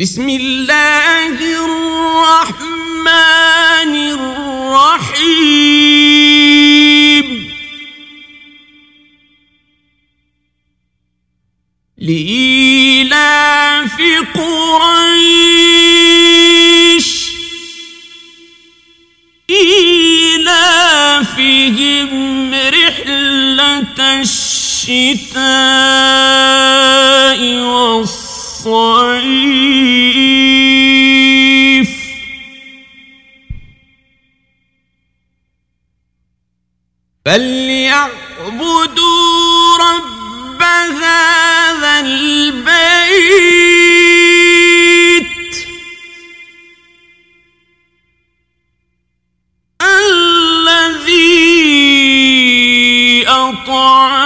بسم اللہ الرحمن الرحیم لیلاف قریش ایلافهم رحلة الشتاء. الصيف فليعبدوا رب هذا البيت الذي أطعم